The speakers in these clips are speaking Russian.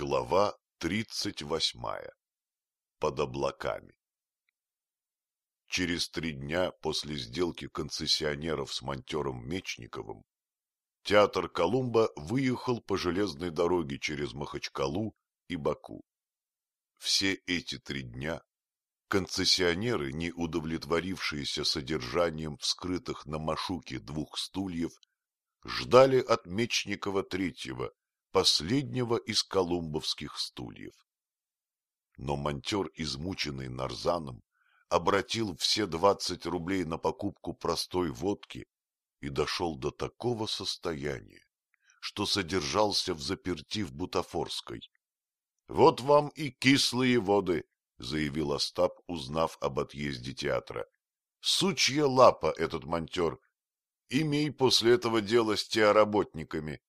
Глава тридцать восьмая. Под облаками. Через три дня после сделки концессионеров с монтером Мечниковым театр Колумба выехал по железной дороге через Махачкалу и Баку. Все эти три дня концессионеры, не удовлетворившиеся содержанием вскрытых на Машуке двух стульев, ждали от Мечникова третьего, последнего из колумбовских стульев. Но монтер, измученный нарзаном, обратил все двадцать рублей на покупку простой водки и дошел до такого состояния, что содержался в заперти в Бутафорской. — Вот вам и кислые воды, — заявил Остап, узнав об отъезде театра. — Сучья лапа этот монтер. Имей после этого дело с теоработниками.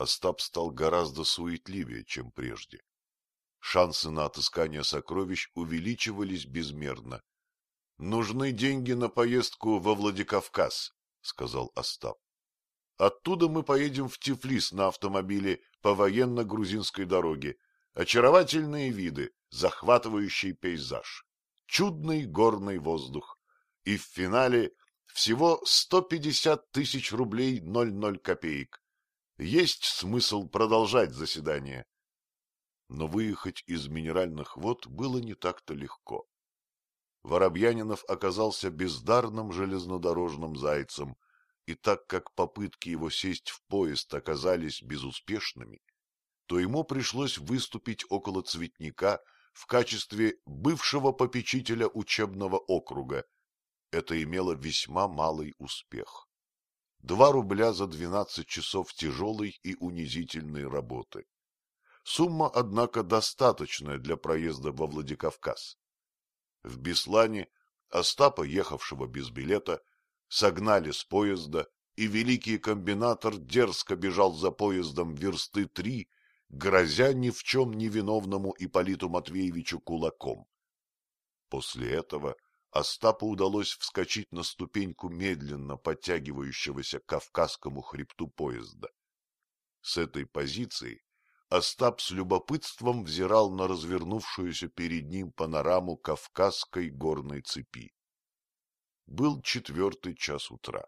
Остап стал гораздо суетливее, чем прежде. Шансы на отыскание сокровищ увеличивались безмерно. — Нужны деньги на поездку во Владикавказ, — сказал Остап. — Оттуда мы поедем в Тифлис на автомобиле по военно-грузинской дороге. Очаровательные виды, захватывающий пейзаж, чудный горный воздух. И в финале всего 150 тысяч рублей 00 копеек есть смысл продолжать заседание. Но выехать из минеральных вод было не так-то легко. Воробьянинов оказался бездарным железнодорожным зайцем, и так как попытки его сесть в поезд оказались безуспешными, то ему пришлось выступить около цветника в качестве бывшего попечителя учебного округа. Это имело весьма малый успех. Два рубля за двенадцать часов тяжелой и унизительной работы. Сумма, однако, достаточная для проезда во Владикавказ. В Беслане Остапа, ехавшего без билета, согнали с поезда, и великий комбинатор дерзко бежал за поездом версты три, грозя ни в чем невиновному Ипполиту Матвеевичу кулаком. После этого Остапу удалось вскочить на ступеньку медленно подтягивающегося к Кавказскому хребту поезда. С этой позиции Остап с любопытством взирал на развернувшуюся перед ним панораму Кавказской горной цепи. Был четвертый час утра.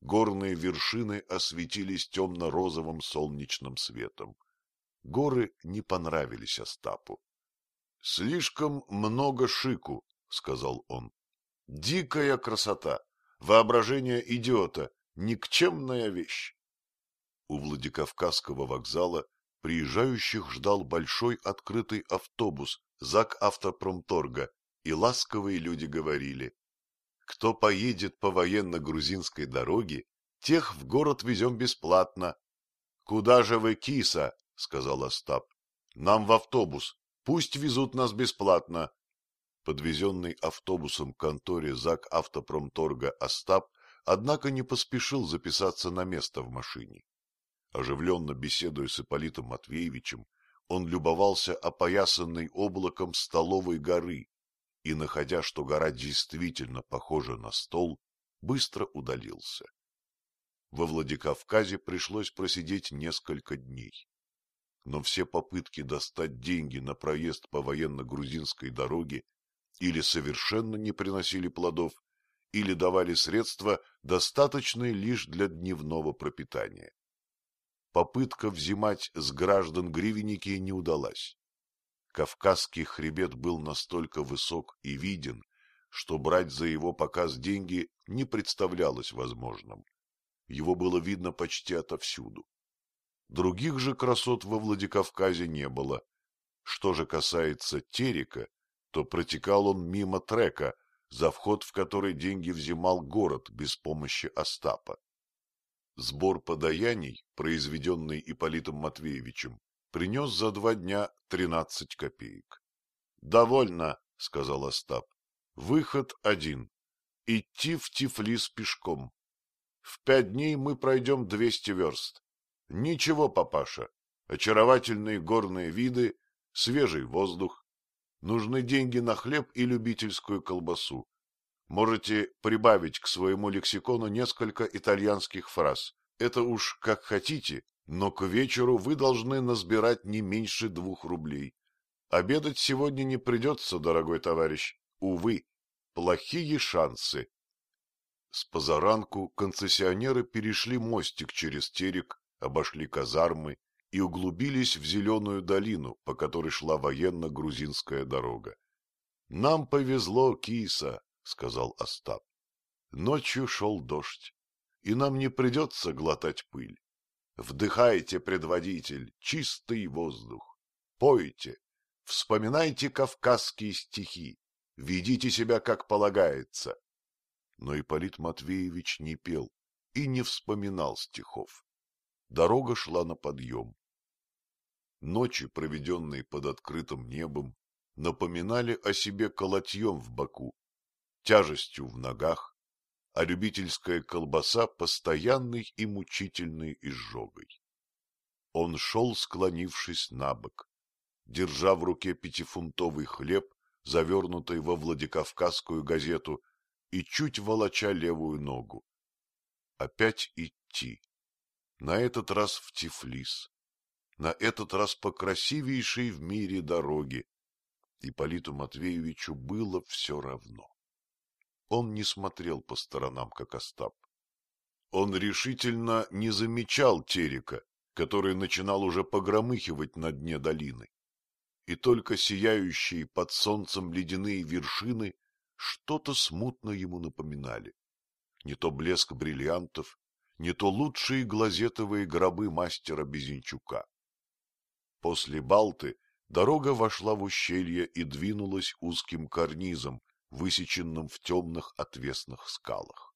Горные вершины осветились темно-розовым солнечным светом. Горы не понравились Остапу. — Слишком много шику, — сказал он. — Дикая красота, воображение идиота, никчемная вещь. У Владикавказского вокзала приезжающих ждал большой открытый автобус ЗАГ Автопромторга, и ласковые люди говорили, кто поедет по военно-грузинской дороге, тех в город везем бесплатно. — Куда же вы, киса? — сказал Остап. — Нам в автобус, пусть везут нас бесплатно подвезенный автобусом к конторе ЗАГ Автопромторга Остап, однако не поспешил записаться на место в машине. Оживленно беседуя с Ипполитом Матвеевичем, он любовался опоясанной облаком столовой горы и, находя, что гора действительно похожа на стол, быстро удалился. Во Владикавказе пришлось просидеть несколько дней. Но все попытки достать деньги на проезд по военно-грузинской дороге или совершенно не приносили плодов, или давали средства, достаточные лишь для дневного пропитания. Попытка взимать с граждан гривенники не удалась. Кавказский хребет был настолько высок и виден, что брать за его показ деньги не представлялось возможным. Его было видно почти отовсюду. Других же красот во Владикавказе не было. Что же касается Терека, то протекал он мимо трека, за вход в который деньги взимал город без помощи Остапа. Сбор подаяний, произведенный Ипполитом Матвеевичем, принес за два дня тринадцать копеек. — Довольно, — сказал Остап. — Выход один. Идти в Тифлис пешком. В пять дней мы пройдем двести верст. Ничего, папаша, очаровательные горные виды, свежий воздух, Нужны деньги на хлеб и любительскую колбасу. Можете прибавить к своему лексикону несколько итальянских фраз. Это уж как хотите, но к вечеру вы должны назбирать не меньше двух рублей. Обедать сегодня не придется, дорогой товарищ. Увы, плохие шансы. С позаранку концессионеры перешли мостик через терек, обошли казармы и углубились в зеленую долину, по которой шла военно-грузинская дорога. — Нам повезло, киса, — сказал Остап. Ночью шел дождь, и нам не придется глотать пыль. Вдыхайте, предводитель, чистый воздух. Пойте, вспоминайте кавказские стихи, ведите себя, как полагается. Но Ипполит Матвеевич не пел и не вспоминал стихов. Дорога шла на подъем. Ночи, проведенные под открытым небом, напоминали о себе колотьем в боку, тяжестью в ногах, а любительская колбаса постоянной и мучительной изжогой. Он шел, склонившись на бок, держа в руке пятифунтовый хлеб, завернутый во Владикавказскую газету, и чуть волоча левую ногу. Опять идти. На этот раз в Тифлис. На этот раз по красивейшей в мире дороге. Ипполиту Матвеевичу было все равно. Он не смотрел по сторонам, как Остап. Он решительно не замечал терека, который начинал уже погромыхивать на дне долины. И только сияющие под солнцем ледяные вершины что-то смутно ему напоминали. Не то блеск бриллиантов, не то лучшие глазетовые гробы мастера Безенчука. После Балты дорога вошла в ущелье и двинулась узким карнизом, высеченном в темных отвесных скалах.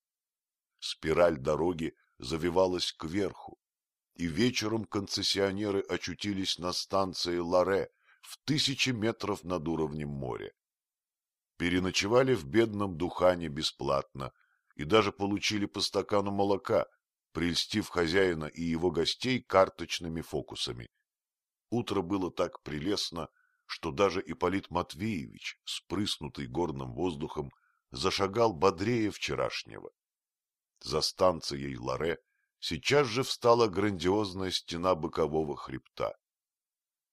Спираль дороги завивалась кверху, и вечером концессионеры очутились на станции Ларе в тысячи метров над уровнем моря. Переночевали в бедном Духане бесплатно и даже получили по стакану молока, прельстив хозяина и его гостей карточными фокусами. Утро было так прелестно, что даже Ипполит Матвеевич, спрыснутый горным воздухом, зашагал бодрее вчерашнего. За станцией Ларе сейчас же встала грандиозная стена бокового хребта.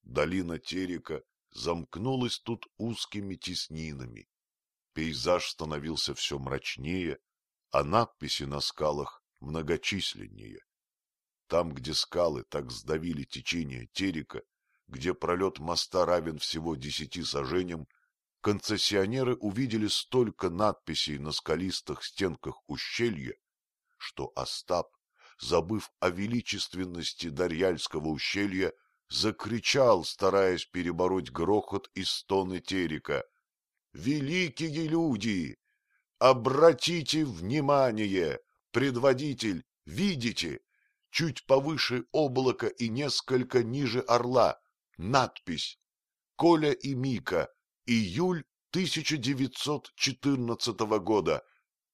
Долина Терека замкнулась тут узкими теснинами. Пейзаж становился все мрачнее, а надписи на скалах многочисленнее. Там, где скалы так сдавили течение Терека, где пролет моста равен всего десяти сажениям, концессионеры увидели столько надписей на скалистых стенках ущелья, что Остап, забыв о величественности Дарьяльского ущелья, закричал, стараясь перебороть грохот и стоны терека. «Великие люди! Обратите внимание! Предводитель, видите? Чуть повыше облака и несколько ниже орла Надпись «Коля и Мика. Июль 1914 года».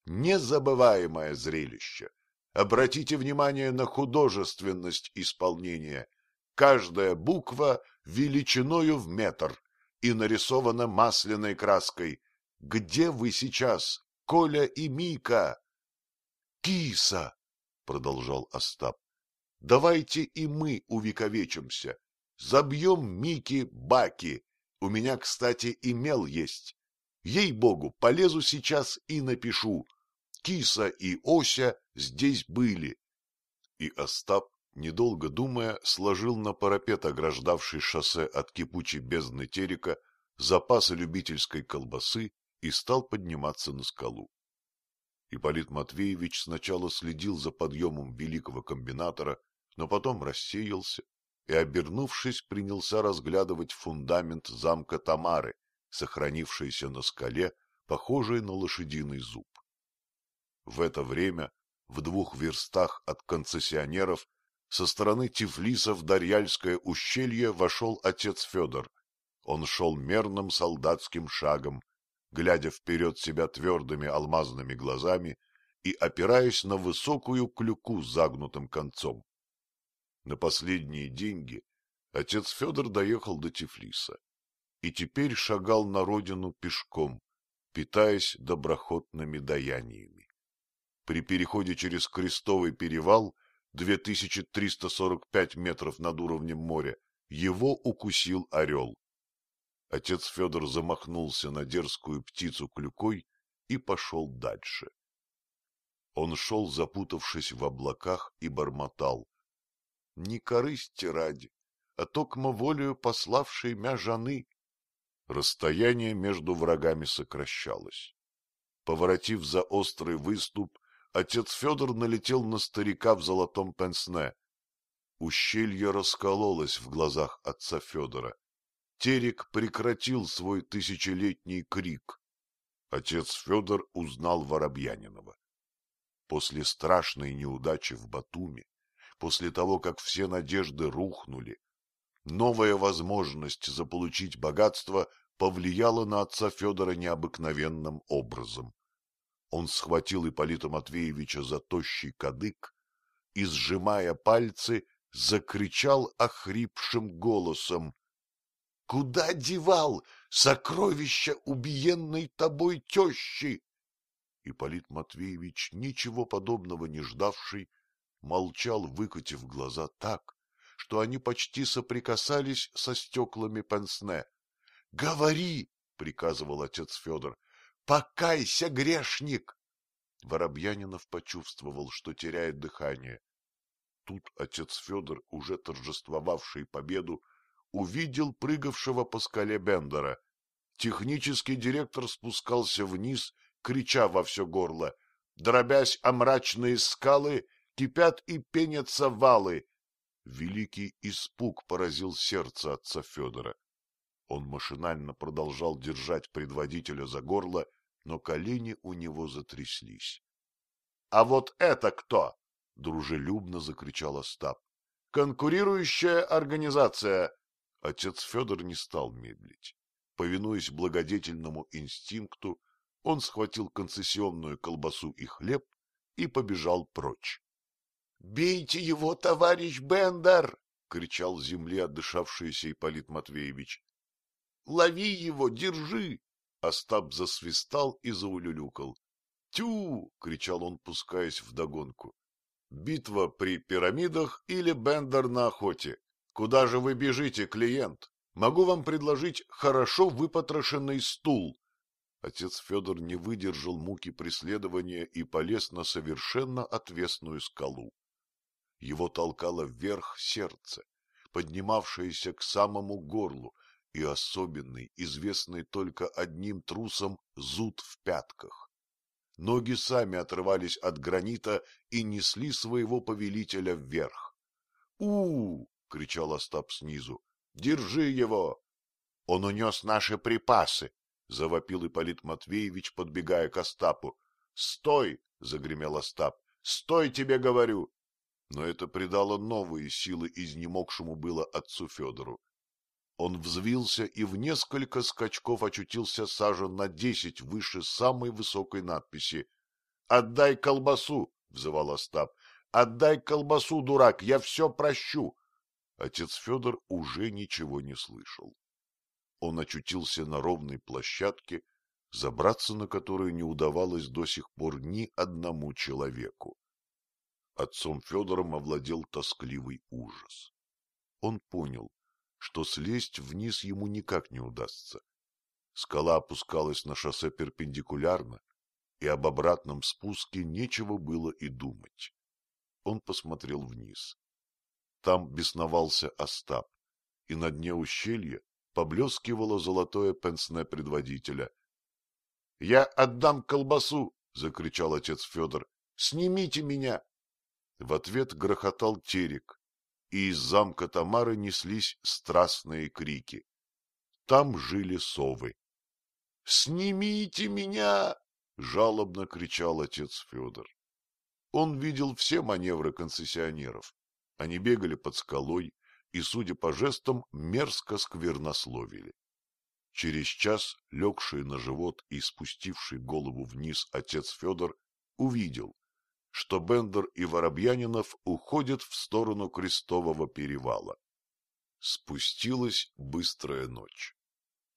Незабываемое зрелище. Обратите внимание на художественность исполнения. Каждая буква величиною в метр и нарисована масляной краской. Где вы сейчас, Коля и Мика? Киса, продолжал Остап. Давайте и мы увековечимся. Забьем Мики-Баки. У меня, кстати, имел есть. Ей-богу, полезу сейчас и напишу. Киса и Ося здесь были. И Остап, недолго думая, сложил на парапет, ограждавший шоссе от кипучей бездны терека, запасы любительской колбасы и стал подниматься на скалу. Ипполит Матвеевич сначала следил за подъемом великого комбинатора, но потом рассеялся и, обернувшись, принялся разглядывать фундамент замка Тамары, сохранившийся на скале, похожий на лошадиный зуб. В это время в двух верстах от концессионеров со стороны Тифлиса в Дарьяльское ущелье вошел отец Федор. Он шел мерным солдатским шагом, глядя вперед себя твердыми алмазными глазами и опираясь на высокую клюку с загнутым концом. На последние деньги отец Федор доехал до Тифлиса и теперь шагал на родину пешком, питаясь доброхотными даяниями. При переходе через Крестовый перевал 2345 метров над уровнем моря, его укусил орел. Отец Федор замахнулся на дерзкую птицу клюкой и пошел дальше. Он шел, запутавшись в облаках, и бормотал. — Не корысти ради, а токмо волею пославшей мя жаны. Расстояние между врагами сокращалось. Поворотив за острый выступ, отец Федор налетел на старика в золотом пенсне. Ущелье раскололось в глазах отца Федора. Терек прекратил свой тысячелетний крик. Отец Федор узнал Воробьянинова. После страшной неудачи в Батуми, после того, как все надежды рухнули, новая возможность заполучить богатство повлияла на отца Федора необыкновенным образом. Он схватил Ипполита Матвеевича за тощий кадык и, сжимая пальцы, закричал охрипшим голосом. — Куда девал сокровища убиенной тобой тещи? Ипполит Матвеевич, ничего подобного не ждавший, молчал, выкатив глаза так, что они почти соприкасались со стеклами пенсне. — Говори! — приказывал отец Федор. — Покайся, грешник! Воробьянинов почувствовал, что теряет дыхание. Тут отец Федор, уже торжествовавший победу, увидел прыгавшего по скале Бендера. Технический директор спускался вниз крича во все горло. Дробясь о мрачные скалы, кипят и пенятся валы. Великий испуг поразил сердце отца Федора. Он машинально продолжал держать предводителя за горло, но колени у него затряслись. — А вот это кто? — дружелюбно закричал Остап. — Конкурирующая организация. Отец Федор не стал медлить. Повинуясь благодетельному инстинкту, он схватил концессионную колбасу и хлеб и побежал прочь. — Бейте его, товарищ Бендер! — кричал с земли отдышавшийся Ипполит Матвеевич. — Лови его, держи! Остап засвистал и заулюлюкал. «Тю!» — кричал он, пускаясь вдогонку. «Битва при пирамидах или Бендер на охоте? Куда же вы бежите, клиент? Могу вам предложить хорошо выпотрошенный стул. Отец Федор не выдержал муки преследования и полез на совершенно отвесную скалу. Его толкало вверх сердце, поднимавшееся к самому горлу, и особенный, известный только одним трусом, зуд в пятках. Ноги сами отрывались от гранита и несли своего повелителя вверх. у, кричал Остап снизу. — Держи его! Он унес наши припасы, — завопил Ипполит Матвеевич, подбегая к Остапу. — Стой! — загремел Остап. — Стой, тебе говорю! Но это придало новые силы изнемогшему было отцу Федору. Он взвился и в несколько скачков очутился сажен на десять выше самой высокой надписи. — Отдай колбасу! — взывал Остап. — Отдай колбасу, дурак, я все прощу! Отец Федор уже ничего не слышал он очутился на ровной площадке, забраться на которую не удавалось до сих пор ни одному человеку. Отцом Федором овладел тоскливый ужас. Он понял, что слезть вниз ему никак не удастся. Скала опускалась на шоссе перпендикулярно, и об обратном спуске нечего было и думать. Он посмотрел вниз. Там бесновался Остап, и на дне ущелья поблескивало золотое пенсне предводителя. — Я отдам колбасу! — закричал отец Федор. — Снимите меня! В ответ грохотал терек, и из замка Тамары неслись страстные крики. Там жили совы. — Снимите меня! — жалобно кричал отец Федор. Он видел все маневры концессионеров. Они бегали под скалой, и, судя по жестам, мерзко сквернословили. Через час, легший на живот и спустивший голову вниз отец Федор увидел, что Бендер и Воробьянинов уходят в сторону Крестового перевала. Спустилась быстрая ночь.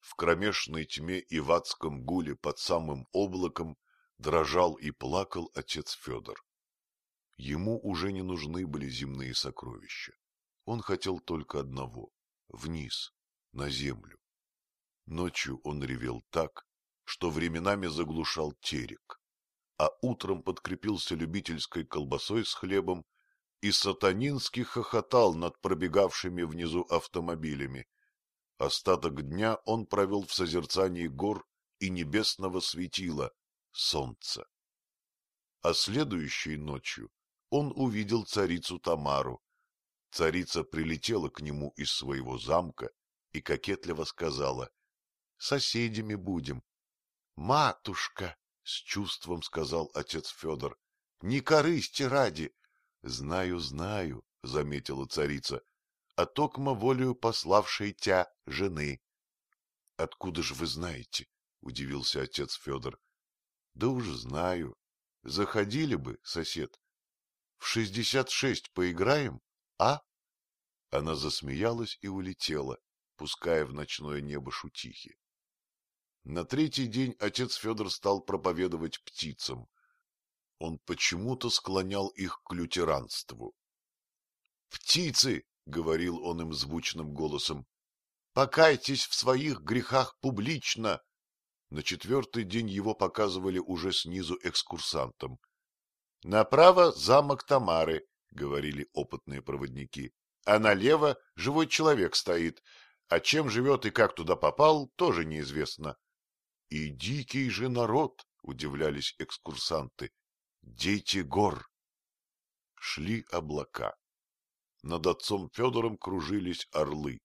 В кромешной тьме и в адском гуле под самым облаком дрожал и плакал отец Федор. Ему уже не нужны были земные сокровища. Он хотел только одного — вниз, на землю. Ночью он ревел так, что временами заглушал терек, а утром подкрепился любительской колбасой с хлебом и сатанински хохотал над пробегавшими внизу автомобилями. Остаток дня он провел в созерцании гор и небесного светила, солнца. А следующей ночью он увидел царицу Тамару. Царица прилетела к нему из своего замка и кокетливо сказала, — Соседями будем. — Матушка, — с чувством сказал отец Федор, — не корысти ради. — Знаю, знаю, — заметила царица, — а токмо волею пославшей тя жены. — Откуда же вы знаете? — удивился отец Федор. — Да уж знаю. Заходили бы, сосед. В шестьдесят шесть поиграем, а? Она засмеялась и улетела, пуская в ночное небо шутихи. На третий день отец Федор стал проповедовать птицам. Он почему-то склонял их к лютеранству. — Птицы, — говорил он им звучным голосом, — покайтесь в своих грехах публично. На четвертый день его показывали уже снизу экскурсантам. — Направо замок Тамары, — говорили опытные проводники, — а налево живой человек стоит, а чем живет и как туда попал, тоже неизвестно. — И дикий же народ, — удивлялись экскурсанты, — дети гор. Шли облака. Над отцом Федором кружились орлы.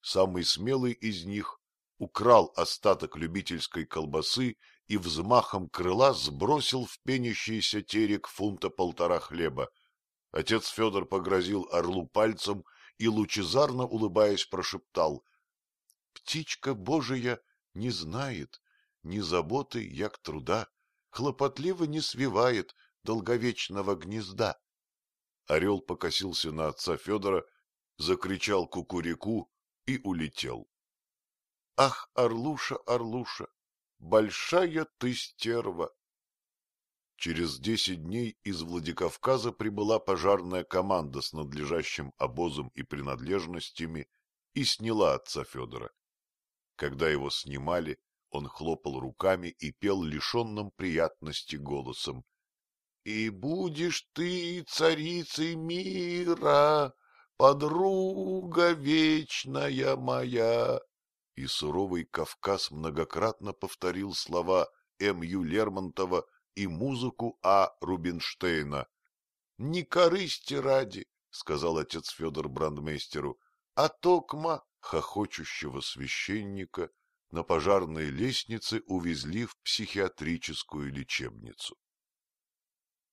Самый смелый из них украл остаток любительской колбасы и взмахом крыла сбросил в пенящийся терек фунта полтора хлеба. Отец Федор погрозил орлу пальцем и, лучезарно улыбаясь, прошептал. — Птичка Божия не знает ни заботы, як труда, хлопотливо не свивает долговечного гнезда. Орел покосился на отца Федора, закричал кукурику и улетел. — Ах, Орлуша, Орлуша, большая ты стерва! Через десять дней из Владикавказа прибыла пожарная команда с надлежащим обозом и принадлежностями и сняла отца Федора. Когда его снимали, он хлопал руками и пел лишенным приятности голосом. — И будешь ты царицей мира, подруга вечная моя. И суровый Кавказ многократно повторил слова М. Ю. Лермонтова и музыку А. Рубинштейна. — Не корысти ради, — сказал отец Федор брандмейстеру, — а токма хохочущего священника на пожарной лестнице увезли в психиатрическую лечебницу.